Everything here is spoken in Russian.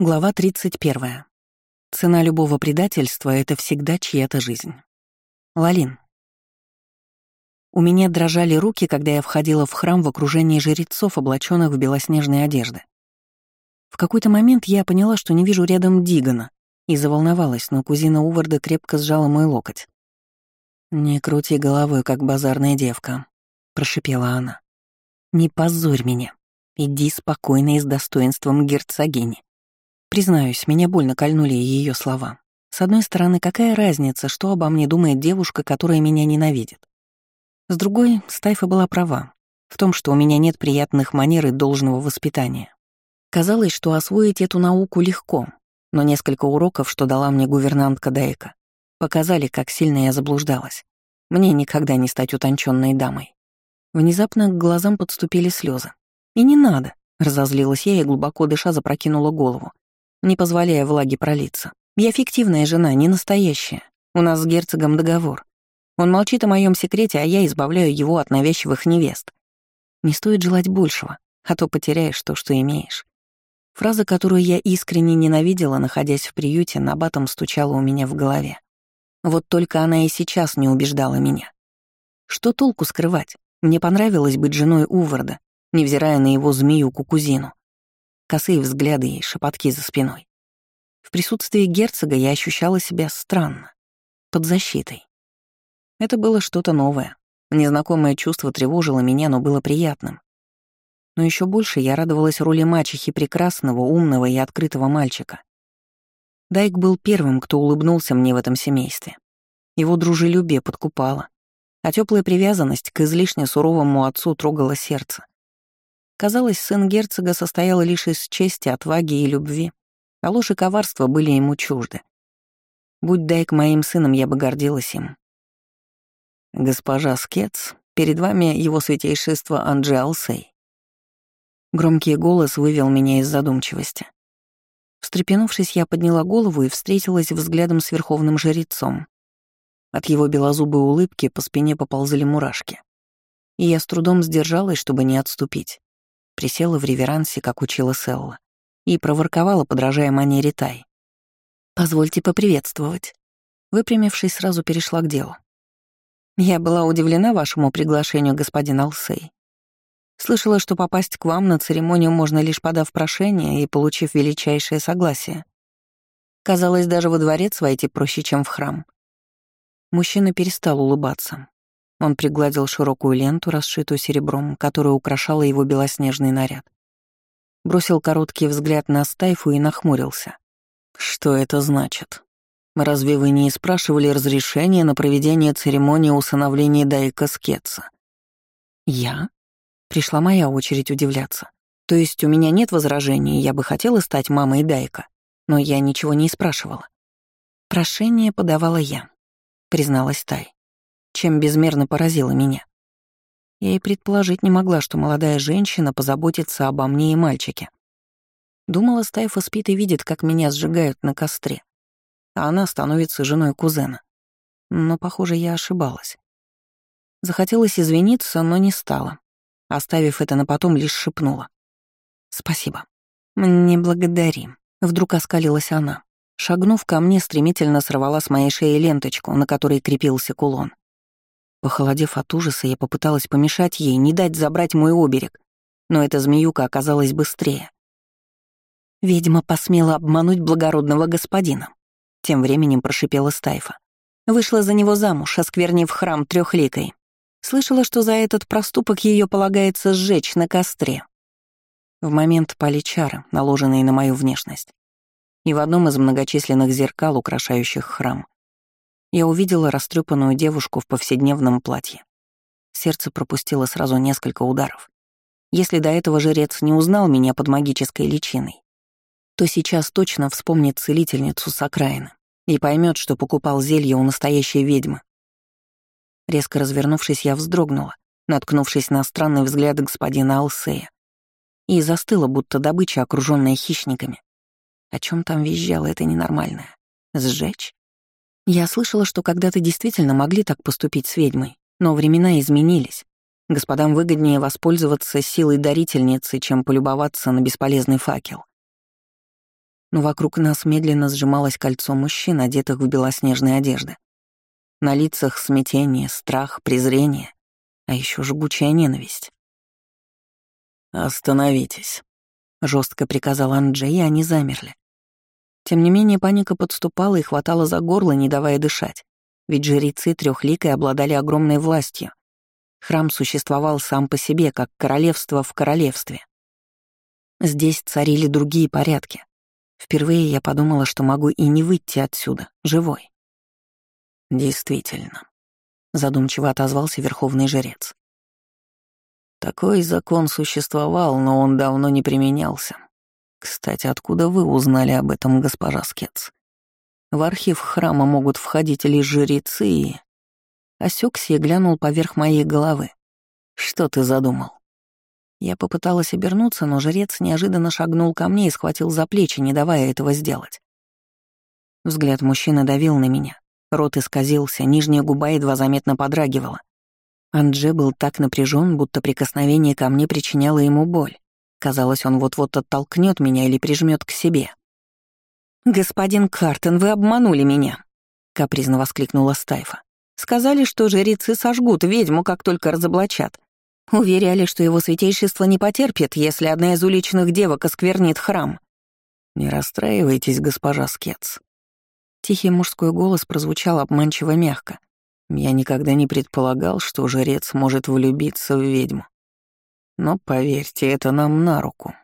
Глава 31. Цена любого предательства — это всегда чья-то жизнь. Лалин. У меня дрожали руки, когда я входила в храм в окружении жрецов, облаченных в белоснежные одежды. В какой-то момент я поняла, что не вижу рядом Дигана, и заволновалась, но кузина Уварда крепко сжала мой локоть. «Не крути головой, как базарная девка», — прошипела она. «Не позорь меня. Иди спокойно и с достоинством герцогини. Признаюсь, меня больно кольнули ее слова. С одной стороны, какая разница, что обо мне думает девушка, которая меня ненавидит? С другой, Стайфа была права в том, что у меня нет приятных манер и должного воспитания. Казалось, что освоить эту науку легко, но несколько уроков, что дала мне гувернантка Дейка, показали, как сильно я заблуждалась. Мне никогда не стать утонченной дамой. Внезапно к глазам подступили слезы. И не надо, разозлилась я и глубоко дыша запрокинула голову, не позволяя влаге пролиться. Я фиктивная жена, не настоящая. У нас с герцогом договор. Он молчит о моем секрете, а я избавляю его от навязчивых невест. Не стоит желать большего, а то потеряешь то, что имеешь. Фраза, которую я искренне ненавидела, находясь в приюте, на батом стучала у меня в голове. Вот только она и сейчас не убеждала меня. Что толку скрывать? Мне понравилось быть женой Уварда, невзирая на его змею-кукузину косые взгляды и шепотки за спиной. В присутствии герцога я ощущала себя странно, под защитой. Это было что-то новое. Незнакомое чувство тревожило меня, но было приятным. Но еще больше я радовалась роли мачехи прекрасного, умного и открытого мальчика. Дайк был первым, кто улыбнулся мне в этом семействе. Его дружелюбие подкупало, а теплая привязанность к излишне суровому отцу трогала сердце. Казалось, сын герцога состоял лишь из чести, отваги и любви, а ложь и коварство были ему чужды. Будь Дайк моим сыном, я бы гордилась им. «Госпожа Скетс, перед вами его святейшество Анджи Алсей». Громкий голос вывел меня из задумчивости. Встрепенувшись, я подняла голову и встретилась взглядом с верховным жрецом. От его белозубой улыбки по спине поползли мурашки. И я с трудом сдержалась, чтобы не отступить присела в реверансе, как учила Селла, и проворковала, подражая манере Тай. «Позвольте поприветствовать». Выпрямившись, сразу перешла к делу. «Я была удивлена вашему приглашению, господин Алсей. Слышала, что попасть к вам на церемонию можно лишь подав прошение и получив величайшее согласие. Казалось, даже во дворец войти проще, чем в храм». Мужчина перестал улыбаться, он пригладил широкую ленту, расшитую серебром, которая украшала его белоснежный наряд. Бросил короткий взгляд на Стайфу и нахмурился. «Что это значит? Разве вы не спрашивали разрешения на проведение церемонии усыновления Дайка Скетса?» «Я?» Пришла моя очередь удивляться. То есть у меня нет возражений, я бы хотела стать мамой Дайка, но я ничего не спрашивала. Прошение подавала я, призналась Тай чем безмерно поразила меня. Я и предположить не могла, что молодая женщина позаботится обо мне и мальчике. Думала, Стайфа спит и видит, как меня сжигают на костре, а она становится женой кузена. Но, похоже, я ошибалась. Захотелось извиниться, но не стала. Оставив это на потом, лишь шепнула. «Спасибо». «Не благодари», — вдруг оскалилась она. Шагнув ко мне, стремительно сорвала с моей шеи ленточку, на которой крепился кулон. Похолодев от ужаса, я попыталась помешать ей, не дать забрать мой оберег, но эта змеюка оказалась быстрее. Ведьма посмела обмануть благородного господина. Тем временем прошипела Стайфа. Вышла за него замуж, осквернив храм трехликой. Слышала, что за этот проступок ее полагается сжечь на костре. В момент пали чары, наложенные на мою внешность. И в одном из многочисленных зеркал, украшающих храм, я увидела растрепанную девушку в повседневном платье. Сердце пропустило сразу несколько ударов. Если до этого жрец не узнал меня под магической личиной, то сейчас точно вспомнит целительницу с окраины и поймет, что покупал зелье у настоящей ведьмы. Резко развернувшись, я вздрогнула, наткнувшись на странный взгляд господина Алсея, и застыла, будто добыча, окруженная хищниками. О чем там визжало это ненормальное? Сжечь? Я слышала, что когда-то действительно могли так поступить с ведьмой, но времена изменились. Господам выгоднее воспользоваться силой дарительницы, чем полюбоваться на бесполезный факел. но вокруг нас медленно сжималось кольцо мужчин, одетых в белоснежные одежды. На лицах смятение, страх, презрение, а еще жгучая ненависть. «Остановитесь», — жестко приказал Анджей, и они замерли. Тем не менее, паника подступала и хватала за горло, не давая дышать, ведь жрецы трехликой обладали огромной властью. Храм существовал сам по себе, как королевство в королевстве. Здесь царили другие порядки. Впервые я подумала, что могу и не выйти отсюда, живой. Действительно, задумчиво отозвался верховный жрец. Такой закон существовал, но он давно не применялся. Кстати, откуда вы узнали об этом, госпожа Скетс? В архив храма могут входить лишь жрецы и... Осёкся и глянул поверх моей головы. Что ты задумал? Я попыталась обернуться, но жрец неожиданно шагнул ко мне и схватил за плечи, не давая этого сделать. Взгляд мужчины давил на меня. Рот исказился, нижняя губа едва заметно подрагивала. Андже был так напряжен, будто прикосновение ко мне причиняло ему боль. Казалось, он вот-вот оттолкнет меня или прижмет к себе. «Господин Картон, вы обманули меня!» — капризно воскликнула Стайфа. «Сказали, что жрецы сожгут ведьму, как только разоблачат. Уверяли, что его святейшество не потерпит, если одна из уличных девок осквернит храм. «Не расстраивайтесь, госпожа Скетс». Тихий мужской голос прозвучал обманчиво мягко. Я никогда не предполагал, что жрец может влюбиться в ведьму. Но поверьте, это нам на руку.